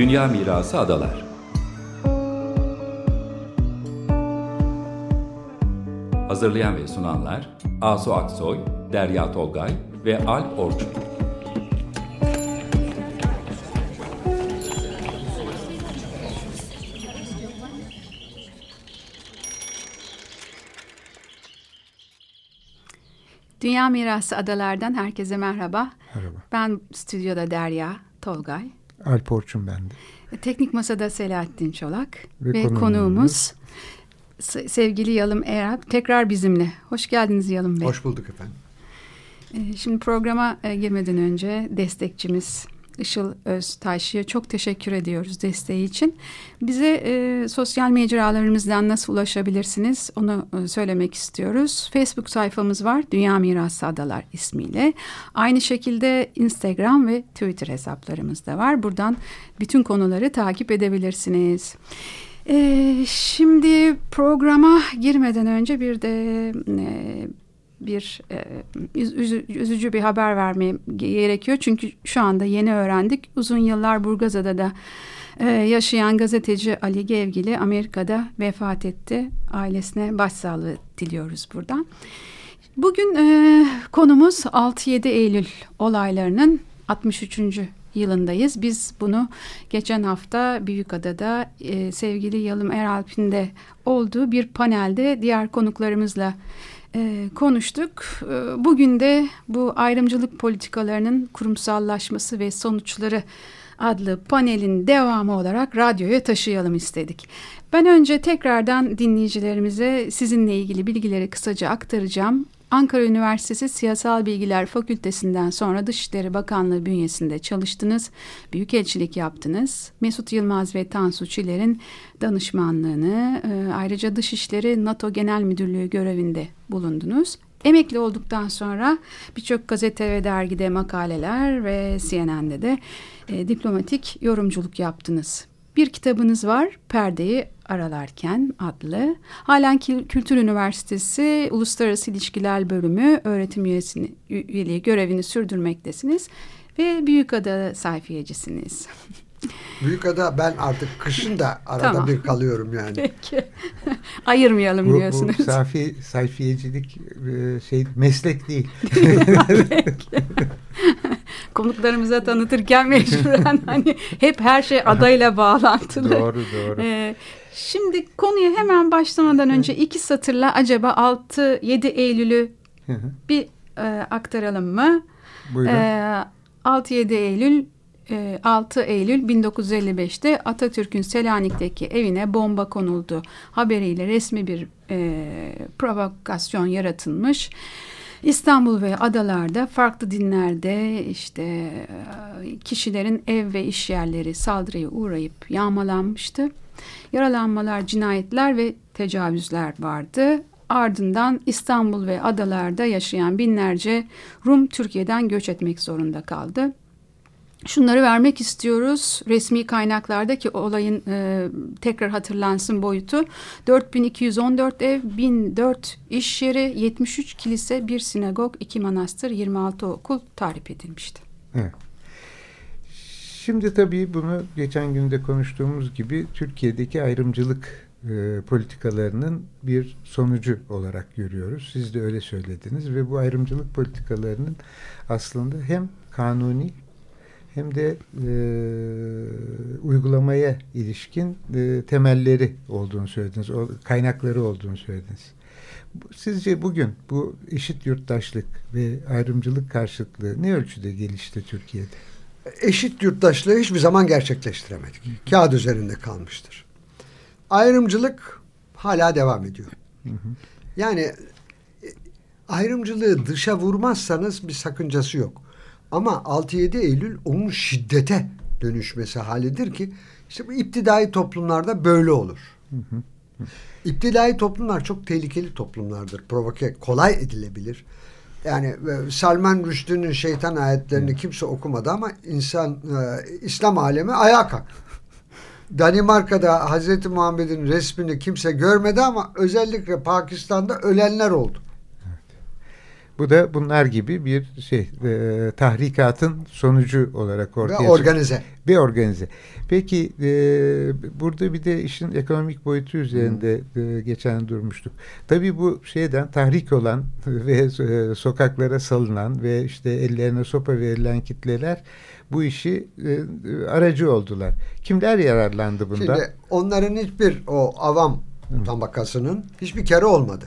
Dünya Mirası Adalar Hazırlayan ve sunanlar Asu Aksoy, Derya Tolgay ve Alp Orçun. Dünya Mirası Adalar'dan herkese merhaba. Merhaba. Ben stüdyoda Derya Tolgay. Alp Orçun ben de. Teknik Masada Selahattin Çolak Ve ve, konuğumuz- konuğumuz se- sevgili Yalım Erap tekrar bizimle. Hoş geldiniz Yalım Bey. Hoş bulduk efendim. Ee, Şimdi programa e, girmeden önce destekçimiz Işıl Öztaş'ya çok teşekkür ediyoruz desteği için. Bize e, sosyal mecralarımızdan nasıl ulaşabilirsiniz onu e, söylemek istiyoruz. Facebook sayfamız var Dünya Mirası Adalar ismiyle. Aynı şekilde Instagram ve Twitter hesaplarımız da var. Buradan bütün konuları takip edebilirsiniz. Ee, şimdi programa girmeden önce bir de e, bir e, üz- üzü- üzücü bir haber vermeye gerekiyor. Çünkü şu anda yeni öğrendik. Uzun yıllar Burgazada'da e, yaşayan gazeteci Ali Gevgili Amerika'da vefat etti. Ailesine başsağlığı diliyoruz buradan. Bugün e, konumuz 6-7 Eylül olaylarının 63. yılındayız. Biz bunu geçen hafta Büyükada'da sevgili Yalım Eralp'in de olduğu bir panelde diğer konuklarımızla e, konuştuk. E, bugün de bu ayrımcılık politikalarının kurumsallaşması ve sonuçları adlı panelin devamı olarak radyoya taşıyalım istedik. Ben önce tekrardan dinleyicilerimize sizinle ilgili bilgileri kısaca aktaracağım. Ankara Üniversitesi Siyasal Bilgiler Fakültesinden sonra Dışişleri Bakanlığı bünyesinde çalıştınız, büyükelçilik yaptınız. Mesut Yılmaz ve Tansu Çiller'in danışmanlığını, e, ayrıca Dışişleri NATO Genel Müdürlüğü görevinde bulundunuz. Emekli olduktan sonra birçok gazete ve dergide makaleler ve CNN'de de e, diplomatik yorumculuk yaptınız. Bir kitabınız var, Perdeyi Aralarken adlı. Halen Kültür Üniversitesi Uluslararası İlişkiler Bölümü öğretim üyesini, üyeliği görevini sürdürmektesiniz. Ve Büyükada sayfiyecisiniz. Büyükada ben artık kışın da arada Tamam. bir kalıyorum yani. Peki. Ayırmayalım Bu, diyorsunuz. bu safi, sayfiyecilik e, şey meslek değil. Peki. Konuklarımıza tanıtırken mecburen hani hep her şey adayla bağlantılı. doğru doğru. Ee, şimdi konuya hemen başlamadan önce iki satırla acaba 6-7 Eylül'ü bir e, aktaralım mı? Buyurun. Ee, 6-7 Eylül e, 6 Eylül 1955'te Atatürk'ün Selanik'teki evine bomba konuldu haberiyle resmi bir e, provokasyon yaratılmış. İstanbul ve adalarda farklı dinlerde işte e, kişilerin ev ve iş yerleri saldırıya uğrayıp yağmalanmıştı. Yaralanmalar, cinayetler ve tecavüzler vardı. Ardından İstanbul ve adalarda yaşayan binlerce Rum Türkiye'den göç etmek zorunda kaldı. Şunları vermek istiyoruz. Resmi kaynaklardaki olayın e, tekrar hatırlansın boyutu. 4214 ev, 1004 iş yeri, 73 kilise, bir sinagog, 2 manastır, 26 okul tarif edilmişti. Şimdi tabii bunu geçen günde konuştuğumuz gibi Türkiye'deki ayrımcılık e, politikalarının bir sonucu olarak görüyoruz. Siz de öyle söylediniz ve bu ayrımcılık politikalarının aslında hem kanuni hem de e, uygulamaya ilişkin e, temelleri olduğunu söylediniz, o, kaynakları olduğunu söylediniz. Sizce bugün bu eşit yurttaşlık ve ayrımcılık karşıtlığı ne ölçüde gelişti Türkiye'de? Eşit yurttaşlığı hiçbir zaman gerçekleştiremedik. Kağıt üzerinde kalmıştır. Ayrımcılık hala devam ediyor. Yani e, ayrımcılığı dışa vurmazsanız bir sakıncası yok. Ama 6-7 Eylül onun şiddete dönüşmesi halidir ki işte bu iptidai toplumlarda böyle olur. İptidai toplumlar çok tehlikeli toplumlardır. Provoke, kolay edilebilir. Yani e, Salman Rushdie'nin şeytan ayetlerini kimse okumadı ama insan e, İslam alemi ayağa kalktı. Danimarka'da Hazreti Muhammed'in resmini kimse görmedi ama özellikle Pakistan'da ölenler oldu. Bu da bunlar gibi bir şey e, tahrikatın sonucu olarak ortaya Ve organize. Ve organize. Peki e, burada bir de işin ekonomik boyutu üzerinde e, geçen durmuştuk. Tabii bu şeyden tahrik olan ve e, sokaklara salınan ve işte ellerine sopa verilen kitleler bu işi e, aracı oldular. Kimler yararlandı bundan? Şimdi onların hiçbir o avam tabakasının hiçbir kere olmadı.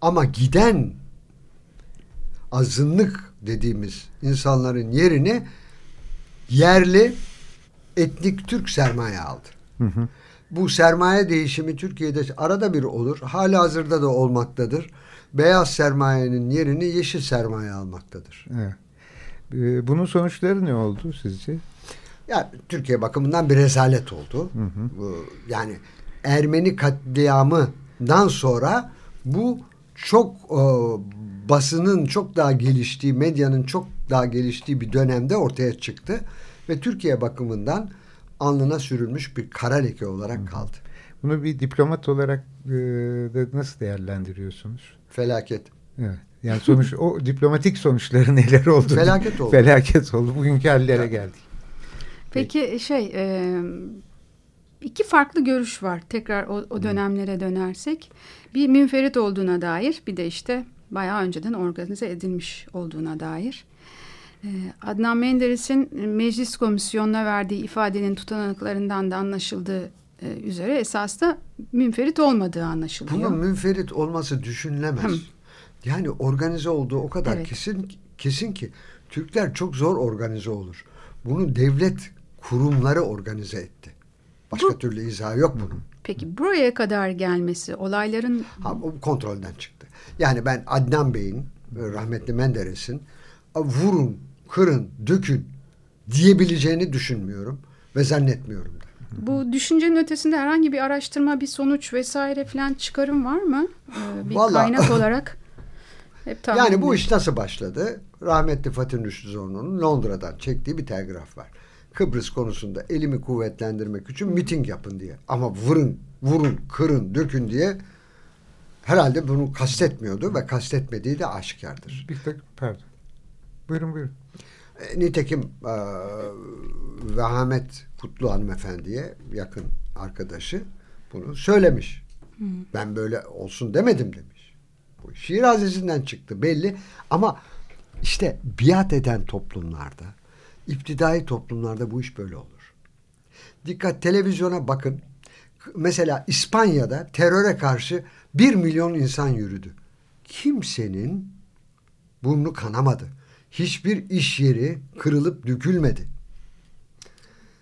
Ama giden azınlık dediğimiz insanların yerini yerli etnik Türk sermaye aldı. Hı hı. Bu sermaye değişimi Türkiye'de arada bir olur. Hala hazırda da olmaktadır. Beyaz sermayenin yerini yeşil sermaye almaktadır. Evet. Ee, bunun sonuçları ne oldu sizce? Ya Türkiye bakımından bir rezalet oldu. Hı hı. Yani Ermeni katliamından sonra bu çok e, basının çok daha geliştiği, medyanın çok daha geliştiği bir dönemde ortaya çıktı ve Türkiye bakımından alnına sürülmüş bir kara leke olarak kaldı. Bunu bir diplomat olarak e, da nasıl değerlendiriyorsunuz? Felaket. Evet. Yani sonuç o diplomatik sonuçları neler oldu? Felaket oldu. Felaket oldu. Bugünkü hallere geldik. Peki şey e, iki farklı görüş var. Tekrar o, o dönemlere dönersek. Bir münferit olduğuna dair bir de işte bayağı önceden organize edilmiş olduğuna dair. E, Adnan Menderes'in meclis komisyonuna verdiği ifadenin tutanaklarından da anlaşıldığı e, üzere esas da münferit olmadığı anlaşılıyor. Bunun münferit olması düşünülemez. Hı. Yani organize olduğu o kadar Evet. kesin kesin ki Türkler çok zor organize olur. Bunu devlet kurumları organize etti. Başka Bu- türlü izahı yok bunun. Peki buraya kadar gelmesi olayların Ha, kontrolden çıktı. Yani ben Adnan Bey'in, rahmetli Menderes'in "A, vurun, kırın, dökün diyebileceğini düşünmüyorum ve zannetmiyorum da. bu düşüncenin ötesinde herhangi bir araştırma, bir sonuç vesaire falan çıkarım var mı? Ee, bir Vallahi- kaynak olarak. Hep Yani bu iş nasıl başladı? Rahmetli Fatih Rüştü Zorlu'nun Londra'dan çektiği bir telgraf var. Kıbrıs konusunda elimi kuvvetlendirmek için miting yapın diye. Ama vurun, vurun, kırın, dökün diye herhalde bunu kastetmiyordu ve kastetmediği de aşikardır. Bir tek pardon. Buyurun buyurun. E, Nitekim e, Vehamet Kutlu hanımefendiye yakın arkadaşı bunu söylemiş. Ben böyle olsun demedim demiş. Bu şiir hazesinden çıktı belli ama işte biat eden toplumlarda, iptidai toplumlarda bu iş böyle olur. Dikkat televizyona bakın. Mesela İspanya'da teröre karşı bir milyon insan yürüdü. Kimsenin burnu kanamadı. Hiçbir iş yeri kırılıp dökülmedi.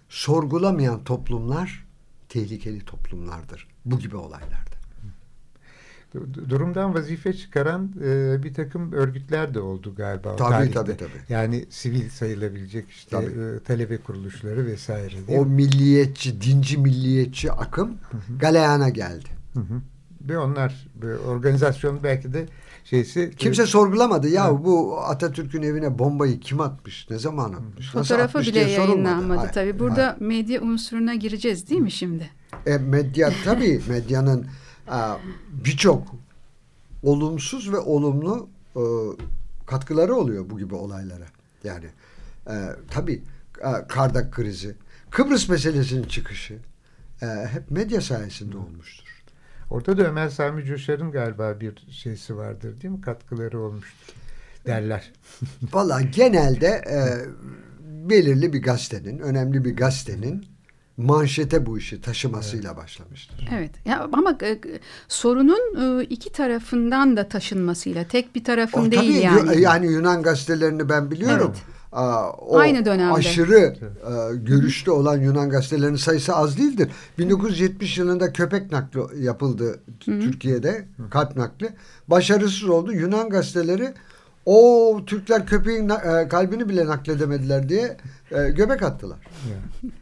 Sorgulamayan toplumlar tehlikeli toplumlardır. Bu gibi olaylarda. Du- Durumdan vazife çıkaran e, bir takım örgütler de oldu galiba. Tabii, tarihte. tabii, tabii. Yani sivil sayılabilecek işte Tabii. e, talebe kuruluşları vesaire. O mi? milliyetçi, dinci milliyetçi akım galeyana geldi. Hı hı. Ve onlar böyle organizasyon belki de şeysi Kimse e, sorgulamadı. Ya Evet. bu Atatürk'ün evine bombayı kim atmış? Ne zaman atmış? Fotoğrafı atmış bile yayınlanmadı Hayır, tabii. Burada medya unsuruna gireceğiz değil mi şimdi? E, medya tabii medyanın e, birçok olumsuz ve olumlu e, katkıları oluyor bu gibi olaylara. Yani e, tabii e, Kardak krizi, Kıbrıs meselesinin çıkışı e, hep medya sayesinde olmuştur. Orada da Ömer Sami Coşar'ın galiba bir şeysi vardır değil mi? Katkıları olmuştur derler. Valla genelde e, belirli bir gazetenin, önemli bir gazetenin manşete bu işi taşımasıyla başlamıştır. Evet. Ya ama e, sorunun e, iki tarafından da taşınmasıyla tek bir tarafın O, değil tabii, yani. Yani Yunan gazetelerini ben biliyorum. Evet. Aa, o Aynı dönemde. Aşırı e, görüşlü olan Yunan gazetelerinin sayısı az değildir. 1970 yılında köpek nakli yapıldı Türkiye'de. Kalp nakli. Başarısız oldu. Yunan gazeteleri o Türkler köpeğin e, kalbini bile nakledemediler diye e, göbek attılar. Yani.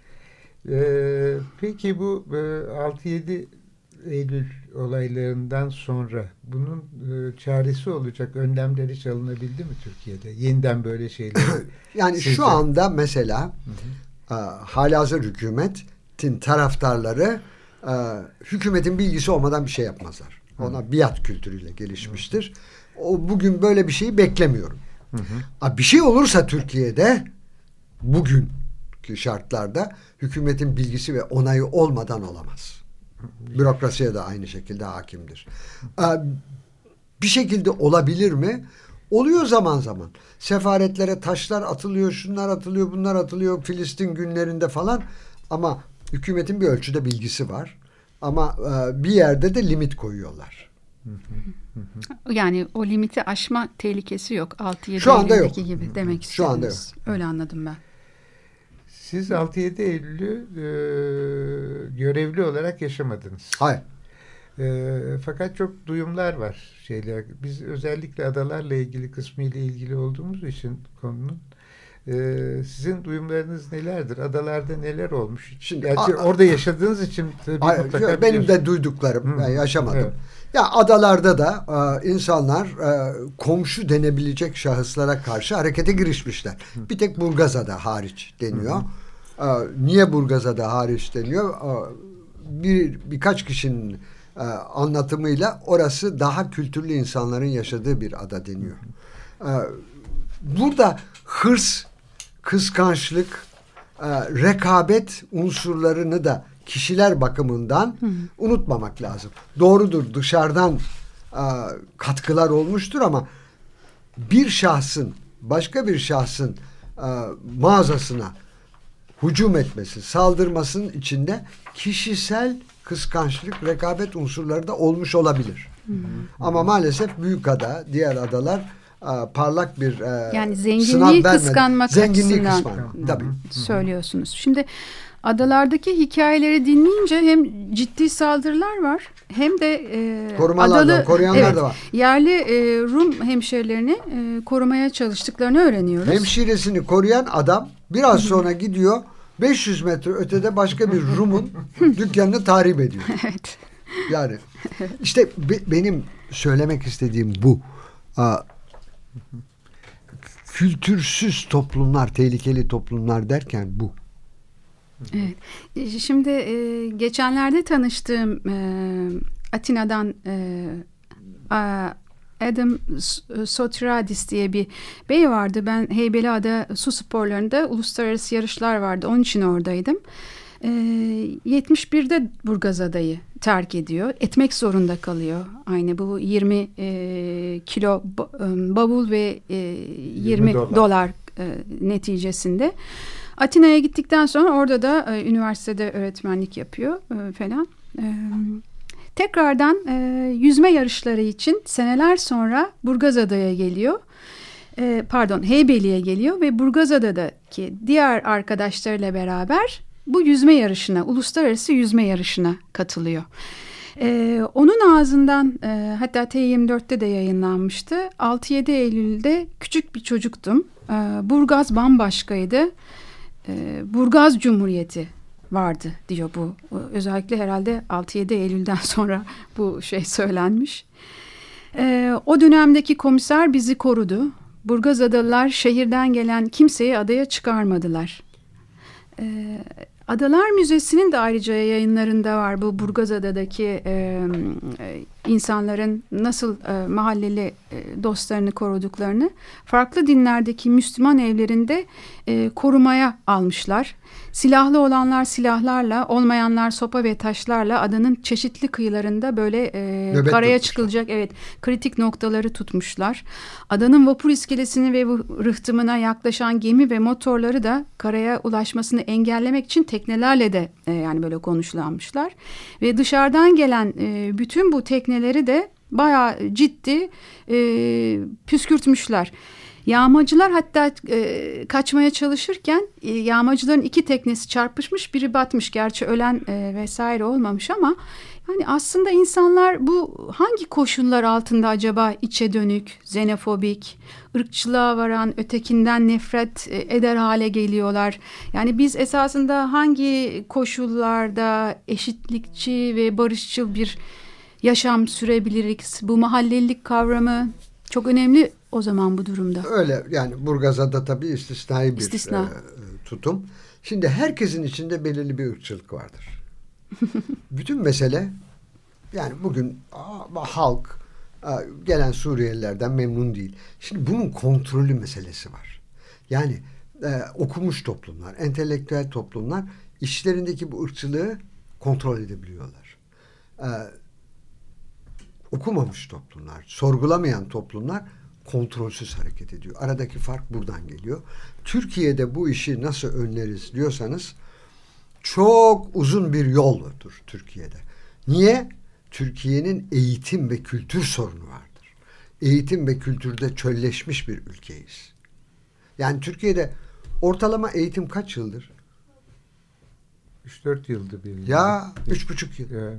Ee, peki bu e, 6-7 Eylül olaylarından sonra bunun e, çaresi olacak önlemleri hiç alınabildi mi Türkiye'de? Yeniden böyle şeyler. Yani Sizce? şu anda mesela e, halihazır hükümetin taraftarları e, hükümetin bilgisi olmadan bir şey yapmazlar. Ona biat kültürüyle gelişmiştir. o bugün böyle bir şeyi beklemiyorum. Hı hı. Bir şey olursa Türkiye'de bugünkü şartlarda hükümetin bilgisi ve onayı olmadan olamaz. Bürokrasiye de aynı şekilde hakimdir. Bir şekilde olabilir mi? Oluyor zaman zaman. Sefaretlere taşlar atılıyor, şunlar atılıyor, bunlar atılıyor Filistin günlerinde falan. Ama hükümetin bir ölçüde bilgisi var. Ama e, bir yerde de limit koyuyorlar. Yani o limiti aşma tehlikesi yok. 6-7 Şu anda yok. gibi demek Şu anda yok. Öyle anladım ben. Siz 6-7 Eylül'ü e, görevli olarak yaşamadınız. Hayır. E, fakat çok duyumlar var şeyler. Biz özellikle adalarla ilgili kısmı ile ilgili olduğumuz için konunun e, sizin duyumlarınız nelerdir? Adalarda neler olmuş? Şimdi Gerçi orada yaşadığınız için tabii hayır, mutlaka benim de duyduklarım. Hı. Ben yaşamadım. Evet. Ya adalarda da e, insanlar e, komşu denebilecek şahıslara karşı harekete girişmişler. Hı. Bir tek Burgazada hariç deniyor. Hı. E, niye Burgazada hariç deniyor? E, bir birkaç kişinin e, anlatımıyla orası daha kültürlü insanların yaşadığı bir ada deniyor. E, burada hırs, kıskançlık, e, rekabet unsurlarını da kişiler bakımından hı. unutmamak lazım. Doğrudur dışarıdan e, katkılar olmuştur ama bir şahsın başka bir şahsın e, mağazasına hücum etmesi, saldırmasının içinde kişisel kıskançlık, rekabet unsurları da olmuş olabilir. Hı. Ama maalesef büyük ada, diğer adalar parlak bir e, yani zenginliği kıskanmak zenginliği açısından tabii. söylüyorsunuz. Şimdi adalardaki hikayeleri dinleyince hem ciddi saldırılar var hem de e, Korumalar adalı, da, koruyanlar evet, da var. Yerli e, Rum hemşerilerini e, korumaya çalıştıklarını öğreniyoruz. Hemşiresini koruyan adam biraz sonra gidiyor 500 metre ötede başka bir Rum'un dükkanını tahrip ediyor. Evet. Yani işte be, benim söylemek istediğim bu. Aa, kültürsüz toplumlar, tehlikeli toplumlar derken bu. Evet. E, şimdi e, geçenlerde tanıştığım e, Atina'dan e, Adam Sotiradis diye bir bey vardı. Ben Heybeliada su sporlarında uluslararası yarışlar vardı. Onun için oradaydım. E, 71'de Burgazada'yı terk ediyor. Etmek zorunda kalıyor. Aynı bu 20 e, kilo bavul ve e, 20, 20 dolar, dolar e, neticesinde. Atina'ya gittikten sonra orada da e, üniversitede öğretmenlik yapıyor e, falan. E, tekrardan e, yüzme yarışları için seneler sonra Burgazada'ya geliyor. E, pardon Heybeli'ye geliyor ve Burgazada'daki diğer arkadaşlarıyla beraber bu yüzme yarışına, uluslararası yüzme yarışına katılıyor. Ee, onun ağzından e, hatta T24'te de yayınlanmıştı. 6-7 Eylül'de küçük bir çocuktum. Ee, Burgaz bambaşkaydı. Ee, Burgaz Cumhuriyeti vardı diyor bu. Özellikle herhalde 6-7 Eylül'den sonra bu şey söylenmiş. Ee, o dönemdeki komiser bizi korudu. Burgaz Adalılar şehirden gelen kimseyi adaya çıkarmadılar. Ee, Adalar Müzesi'nin de ayrıca yayınlarında var bu Burgazada'daki e, e, insanların nasıl e, mahalleli e, dostlarını koruduklarını farklı dinlerdeki Müslüman evlerinde e, korumaya almışlar. Silahlı olanlar silahlarla, olmayanlar sopa ve taşlarla adanın çeşitli kıyılarında böyle e, karaya çıkılacak evet kritik noktaları tutmuşlar. Adanın vapur iskelesini ve rıhtımına yaklaşan gemi ve motorları da karaya ulaşmasını engellemek için teknelerle de e, yani böyle konuşlanmışlar. Ve dışarıdan gelen e, bütün bu tekneleri de bayağı ciddi e, püskürtmüşler. Yağmacılar hatta e, kaçmaya çalışırken e, yağmacıların iki teknesi çarpışmış biri batmış. Gerçi ölen e, vesaire olmamış ama yani aslında insanlar bu hangi koşullar altında acaba içe dönük, xenofobik, ırkçılığa varan, ötekinden nefret e, eder hale geliyorlar. Yani biz esasında hangi koşullarda eşitlikçi ve barışçıl bir yaşam sürebiliriz? Bu mahallelilik kavramı çok önemli o zaman bu durumda. Öyle yani Burgazada tabii istisnai bir İstisna. e, tutum. Şimdi herkesin içinde belirli bir ırkçılık vardır. Bütün mesele yani bugün halk Gelen Suriyelilerden memnun değil. Şimdi bunun kontrolü meselesi var. Yani e, okumuş toplumlar, entelektüel toplumlar işlerindeki bu ırkçılığı kontrol edebiliyorlar. E, okumamış toplumlar, sorgulamayan toplumlar kontrolsüz hareket ediyor. Aradaki fark buradan geliyor. Türkiye'de bu işi nasıl önleriz diyorsanız çok uzun bir yoldur Türkiye'de. Niye? Türkiye'nin eğitim ve kültür sorunu vardır. Eğitim ve kültürde çölleşmiş bir ülkeyiz. Yani Türkiye'de ortalama eğitim kaç yıldır? 3-4 yıldır bir. Ya üç buçuk yıl. Ya.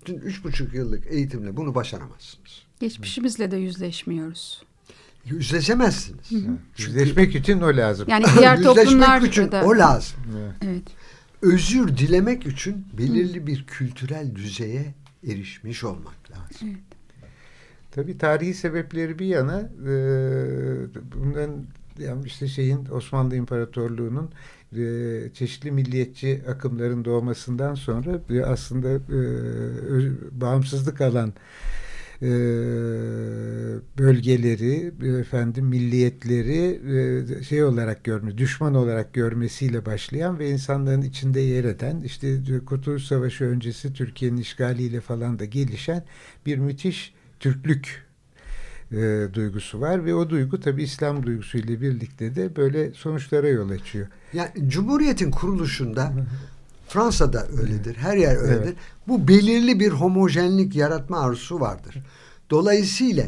Bütün üç buçuk yıllık eğitimle bunu başaramazsınız. Geçmişimizle de yüzleşmiyoruz. Yüzleşemezsiniz. Hı hı. Yüzleşmek için o lazım. Yani diğer toplumlar için da... o lazım. Evet. Özür dilemek için belirli bir kültürel düzeye erişmiş olmak lazım. Evet. Tabii tarihi sebepleri bir yana e, bundan yani işte şeyin Osmanlı İmparatorluğu'nun e, çeşitli milliyetçi akımların doğmasından sonra e, aslında e, bağımsızlık alan e, bölgeleri efendim milliyetleri e, şey olarak görme düşman olarak görmesiyle başlayan ve insanların içinde yer eden işte Kurtuluş Savaşı öncesi Türkiye'nin işgaliyle falan da gelişen bir müthiş Türklük e, duygusu var ve o duygu tabi İslam duygusuyla birlikte de böyle sonuçlara yol açıyor. Yani Cumhuriyet'in kuruluşunda Fransa'da öyledir. Her yer öyledir. Evet. Bu belirli bir homojenlik yaratma arzusu vardır. Dolayısıyla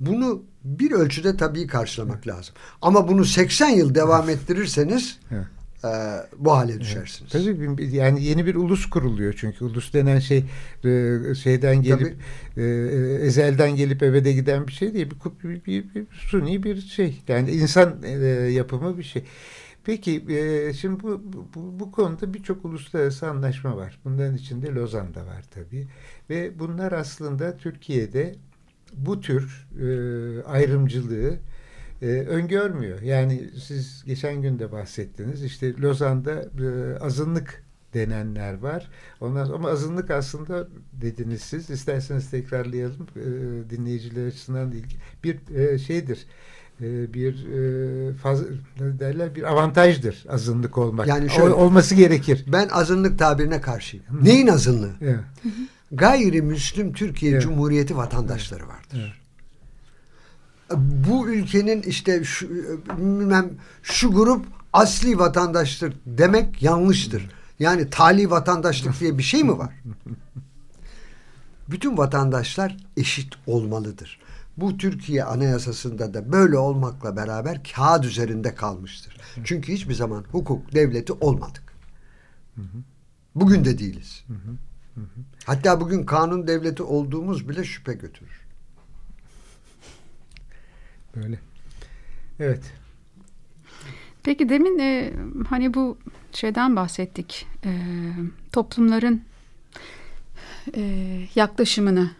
bunu bir ölçüde tabii karşılamak lazım. Ama bunu 80 yıl devam ettirirseniz evet. e, bu hale düşersiniz. Evet. Tabii yani yeni bir ulus kuruluyor çünkü ulus denen şey e, şeyden gelip e, ezelden gelip ebede giden bir şey değil. Bir, bir, bir, bir suni bir şey. Yani insan e, yapımı bir şey. Peki e, şimdi bu, bu, bu konuda birçok uluslararası anlaşma var. Bunların içinde Lozan'da var tabii. Ve bunlar aslında Türkiye'de bu tür e, ayrımcılığı e, öngörmüyor. Yani siz geçen gün de bahsettiniz. İşte Lozan'da e, azınlık denenler var. Ondan sonra, ama azınlık aslında dediniz siz. İsterseniz tekrarlayalım e, dinleyiciler açısından değil. Bir e, şeydir bir e, faz, derler bir avantajdır azınlık olmak. Yani şöyle, olması gerekir. Ben azınlık tabirine karşıyım. Hı. Neyin azınlığı? Evet. Gayrimüslim Türkiye evet. Cumhuriyeti vatandaşları vardır. Evet. Bu ülkenin işte şu, bilmem, şu grup asli vatandaştır demek yanlıştır. Yani tali vatandaşlık diye bir şey mi var? Bütün vatandaşlar eşit olmalıdır. Bu Türkiye Anayasası'nda da böyle olmakla beraber kağıt üzerinde kalmıştır. Çünkü hiçbir zaman hukuk devleti olmadık. Bugün de değiliz. Hatta bugün kanun devleti olduğumuz bile şüphe götürür. Böyle. Evet. Peki demin e, hani bu şeyden bahsettik. E, toplumların e, yaklaşımını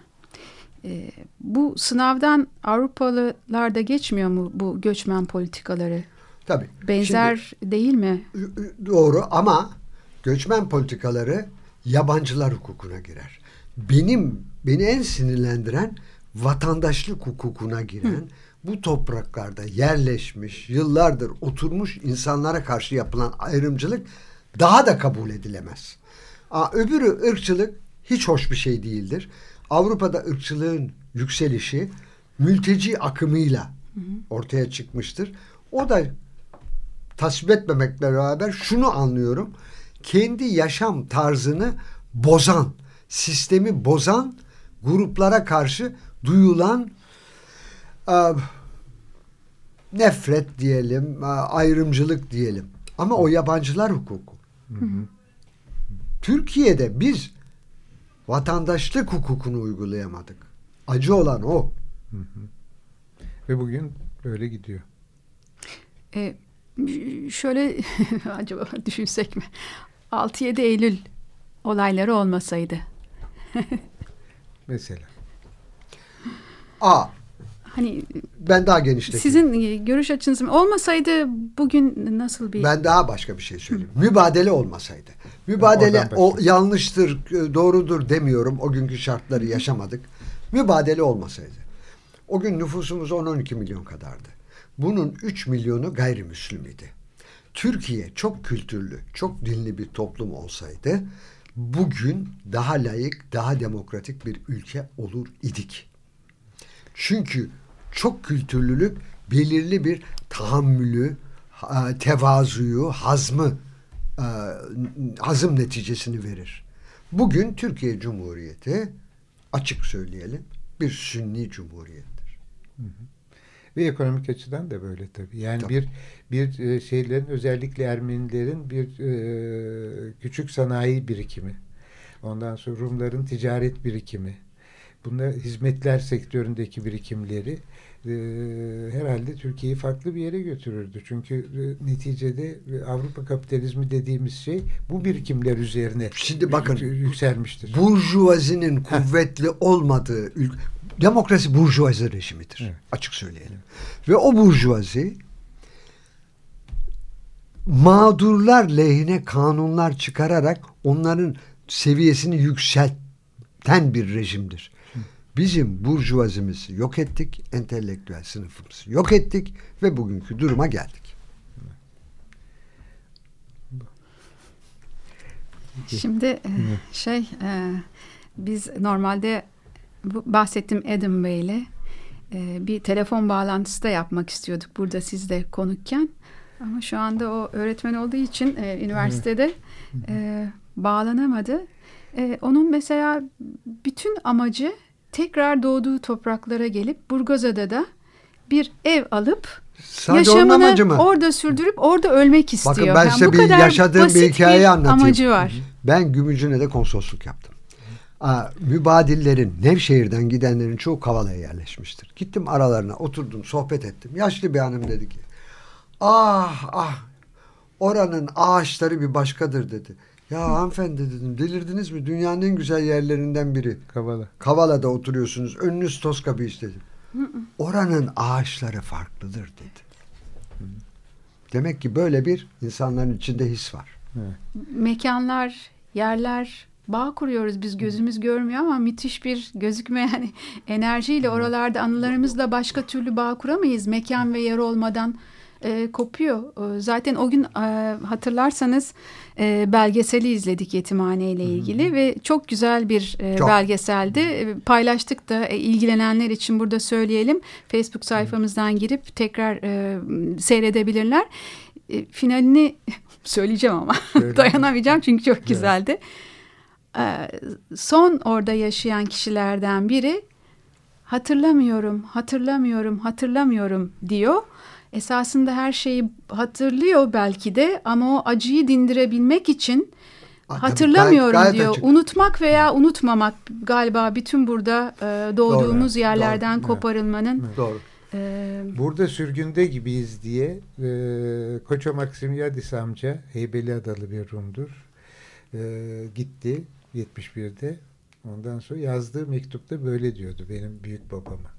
e, bu sınavdan Avrupalılar da geçmiyor mu bu göçmen politikaları? Tabii. Benzer Şimdi, değil mi? Doğru ama göçmen politikaları yabancılar hukukuna girer. Benim beni en sinirlendiren vatandaşlık hukukuna giren Hı. bu topraklarda yerleşmiş, yıllardır oturmuş insanlara karşı yapılan ayrımcılık daha da kabul edilemez. Aa, öbürü ırkçılık hiç hoş bir şey değildir. Avrupa'da ırkçılığın yükselişi mülteci akımıyla ortaya çıkmıştır. O da tasvip etmemekle beraber şunu anlıyorum. Kendi yaşam tarzını bozan, sistemi bozan gruplara karşı duyulan e, nefret diyelim, e, ayrımcılık diyelim. Ama o yabancılar hukuku. Hı hı. Türkiye'de biz vatandaşlık hukukunu uygulayamadık. Acı olan o. Hı hı. Ve bugün böyle gidiyor. E, şöyle acaba düşünsek mi? 6-7 Eylül olayları olmasaydı. Mesela. A. Hani ben daha genişleteyim. Sizin e, görüş açınız olmasaydı bugün nasıl bir Ben daha başka bir şey söyleyeyim. Hı. Mübadele olmasaydı. Mübadele o yanlıştır, e, doğrudur demiyorum. O günkü şartları yaşamadık. Mübadele olmasaydı. O gün nüfusumuz 10-12 milyon kadardı. Bunun 3 milyonu gayrimüslim idi. Türkiye çok kültürlü, çok dinli bir toplum olsaydı bugün daha layık, daha demokratik bir ülke olur idik. Çünkü çok kültürlülük belirli bir tahammülü, tevazuyu, hazmı, e, hazım neticesini verir. Bugün Türkiye Cumhuriyeti açık söyleyelim bir sünni cumhuriyettir. Hı hı. Ve ekonomik açıdan da böyle tabii. Yani tabii. bir bir e, şeylerin özellikle Ermenilerin bir e, küçük sanayi birikimi. Ondan sonra Rumların ticaret birikimi. Bunlar hizmetler sektöründeki birikimleri e, herhalde Türkiye'yi farklı bir yere götürürdü. Çünkü e, neticede e, Avrupa kapitalizmi dediğimiz şey bu birikimler üzerine Şimdi bakın yükselmiştir. Burjuvazinin kuvvetli olmadığı ülke demokrasi burjuvazi rejimidir. Evet. Açık söyleyelim. Ve o burjuvazi mağdurlar lehine kanunlar çıkararak onların seviyesini yükselten bir rejimdir. Bizim burjuvazimizi yok ettik, entelektüel sınıfımızı yok ettik ve bugünkü duruma geldik. Şimdi e, şey e, biz normalde bu bahsettiğim Adam Bey ile e, bir telefon bağlantısı da yapmak istiyorduk burada sizde konukken. Ama şu anda o öğretmen olduğu için e, üniversitede e, bağlanamadı. E, onun mesela bütün amacı tekrar doğduğu topraklara gelip Burgazada da bir ev alıp Sadece yaşamını orada sürdürüp orada ölmek istiyor. Bakın ben size yani bir yaşadığım bir hikayeyi bir anlatayım. amacı var. Ben Gümüşhane'de konsolosluk yaptım. Aa, mübadillerin, Nevşehir'den gidenlerin çoğu Kavala'ya yerleşmiştir. Gittim aralarına oturdum, sohbet ettim. Yaşlı bir hanım dedi ki, ah ah oranın ağaçları bir başkadır dedi. Ya hanımefendi dedim delirdiniz mi? Dünyanın en güzel yerlerinden biri. Kavala. Kavala'da oturuyorsunuz. Önünüz Toska Beach dedim. Oranın ağaçları farklıdır dedi. Demek ki böyle bir insanların içinde his var. Mekanlar, yerler, bağ kuruyoruz biz gözümüz görmüyor ama müthiş bir gözükme yani enerjiyle oralarda anılarımızla başka türlü bağ kuramayız mekan ve yer olmadan e, kopuyor. E, zaten o gün e, hatırlarsanız e, belgeseli izledik yetimhane ile ilgili Hı-hı. ve çok güzel bir e, çok. belgeseldi. E, paylaştık da e, ilgilenenler için burada söyleyelim. Facebook sayfamızdan girip tekrar e, seyredebilirler. E, finalini söyleyeceğim ama dayanamayacağım çünkü çok güzeldi. Evet. E, son orada yaşayan kişilerden biri hatırlamıyorum, hatırlamıyorum, hatırlamıyorum diyor esasında her şeyi hatırlıyor belki de ama o acıyı dindirebilmek için Aa, hatırlamıyorum gayet, gayet diyor. Açık. Unutmak veya unutmamak galiba bütün burada e, doğduğumuz Doğru. yerlerden Doğru. koparılmanın. Evet. Doğru. E, Burada sürgünde gibiyiz diye e, Koça Maksimiadis amca Heybeli Adalı bir Rum'dur. E, gitti 71'de. Ondan sonra yazdığı mektupta böyle diyordu benim büyük babama.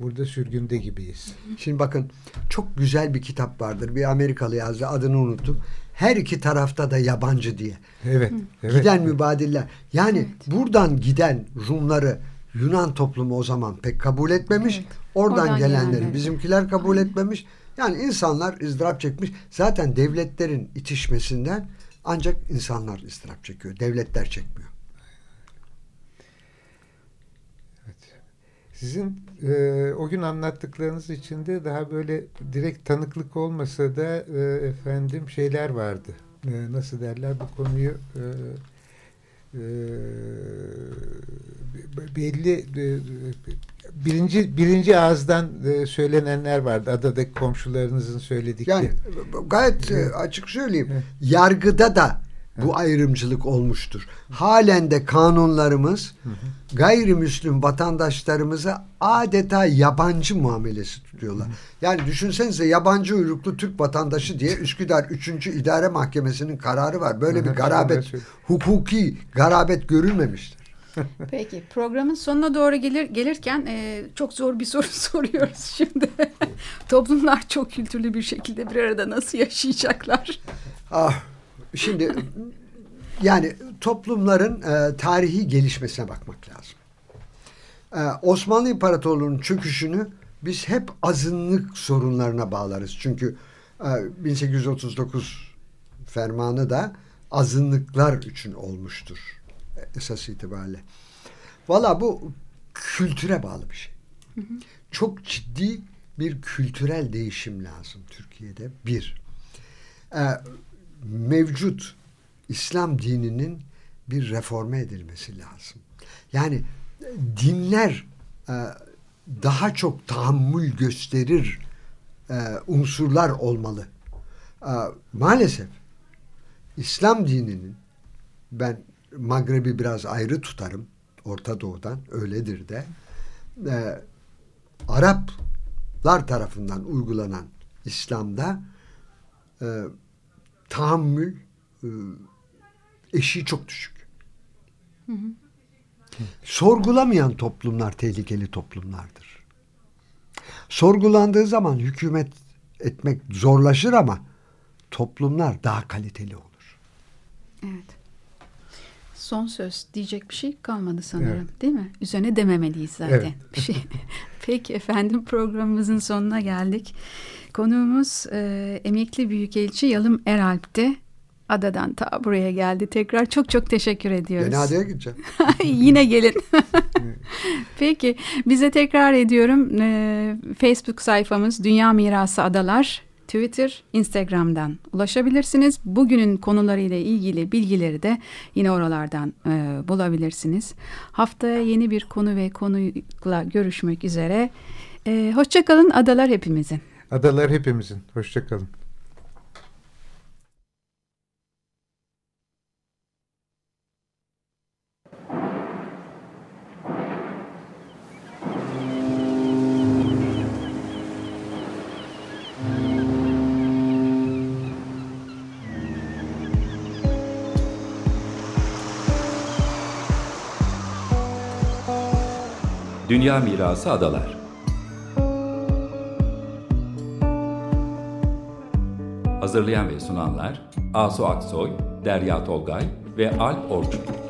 Burada sürgünde gibiyiz. Şimdi bakın çok güzel bir kitap vardır. Bir Amerikalı yazdı adını unuttum. Her iki tarafta da yabancı diye. Evet. evet giden mübadiller. Yani evet. buradan giden Rumları Yunan toplumu o zaman pek kabul etmemiş. Evet. Oradan, Oradan gelenleri gelenler. bizimkiler kabul Aynen. etmemiş. Yani insanlar ızdırap çekmiş. Zaten devletlerin itişmesinden ancak insanlar ızdırap çekiyor. Devletler çekmiyor. Sizin e, o gün anlattıklarınız içinde daha böyle direkt tanıklık olmasa da e, efendim şeyler vardı. E, nasıl derler bu konuyu e, e, belli e, birinci birinci ağızdan e, söylenenler vardı. Adadaki komşularınızın söyledikleri. Yani gayet e, açık söyleyeyim. Evet. Yargıda da bu ayrımcılık olmuştur. Halen de kanunlarımız gayrimüslim vatandaşlarımızı adeta yabancı muamelesi tutuyorlar. Yani düşünsenize yabancı uyruklu Türk vatandaşı diye Üsküdar 3. İdare Mahkemesi'nin kararı var. Böyle bir garabet, hukuki garabet görülmemiştir. Peki programın sonuna doğru gelir gelirken e, çok zor bir soru soruyoruz şimdi. Toplumlar çok kültürlü bir şekilde bir arada nasıl yaşayacaklar? Ah Şimdi yani toplumların e, tarihi gelişmesine bakmak lazım. Ee, Osmanlı İmparatorluğu'nun çöküşünü biz hep azınlık sorunlarına bağlarız. Çünkü e, 1839 fermanı da azınlıklar için olmuştur esas itibariyle. Valla bu kültüre bağlı bir şey. Hı hı. Çok ciddi bir kültürel değişim lazım Türkiye'de. Bir, e, mevcut İslam dininin bir reforme edilmesi lazım. Yani dinler e, daha çok tahammül gösterir e, unsurlar olmalı. E, maalesef İslam dininin ben Magreb'i biraz ayrı tutarım. Orta Doğu'dan öyledir de. Araplar tarafından uygulanan İslam'da tahammül e, eşiği çok düşük. Hı hı. Sorgulamayan toplumlar tehlikeli toplumlardır. Sorgulandığı zaman hükümet etmek zorlaşır ama toplumlar daha kaliteli olur. Evet. Son söz diyecek bir şey kalmadı sanırım evet. değil mi? Üzerine dememeliyiz zaten evet. bir şey. Peki efendim programımızın sonuna geldik. Konuğumuz e, emekli büyükelçi Yalım Eralp'te adadan ta buraya geldi. Tekrar çok çok teşekkür ediyoruz. Beni adaya gideceğim. Yine gelin. Peki bize tekrar ediyorum. Ee, Facebook sayfamız Dünya Mirası Adalar. Twitter, Instagram'dan ulaşabilirsiniz. Bugünün konularıyla ilgili bilgileri de yine oralardan e, bulabilirsiniz. Haftaya yeni bir konu ve konuyla görüşmek üzere. E, Hoşçakalın adalar hepimizin. Adalar hepimizin. Hoşçakalın. Dünya Mirası Adalar Hazırlayan ve sunanlar Asu Aksoy, Derya Tolgay ve Alp Orçun.